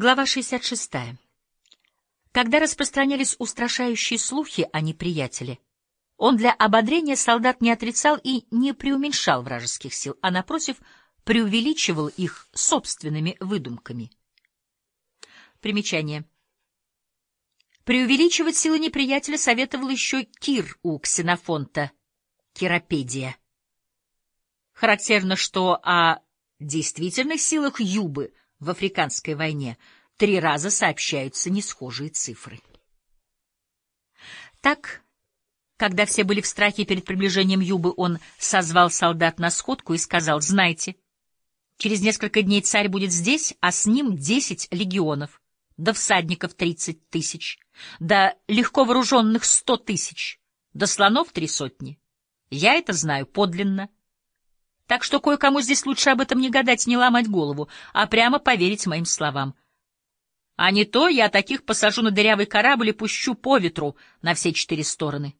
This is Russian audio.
Глава 66. Когда распространялись устрашающие слухи о неприятеле, он для ободрения солдат не отрицал и не преуменьшал вражеских сил, а, напротив, преувеличивал их собственными выдумками. Примечание. Преувеличивать силы неприятеля советовал еще Кир у Ксенофонта, Киропедия. Характерно, что о действительных силах Юбы в африканской войне три раза сообщаются несхожие цифры. Так, когда все были в страхе перед приближением Юбы, он созвал солдат на сходку и сказал, «Знайте, через несколько дней царь будет здесь, а с ним десять легионов, да всадников тридцать тысяч, да легко вооруженных сто тысяч, да слонов три сотни. Я это знаю подлинно. Так что кое-кому здесь лучше об этом не гадать, не ломать голову, а прямо поверить моим словам. А не то я таких посажу на дырявый корабль и пущу по ветру на все четыре стороны.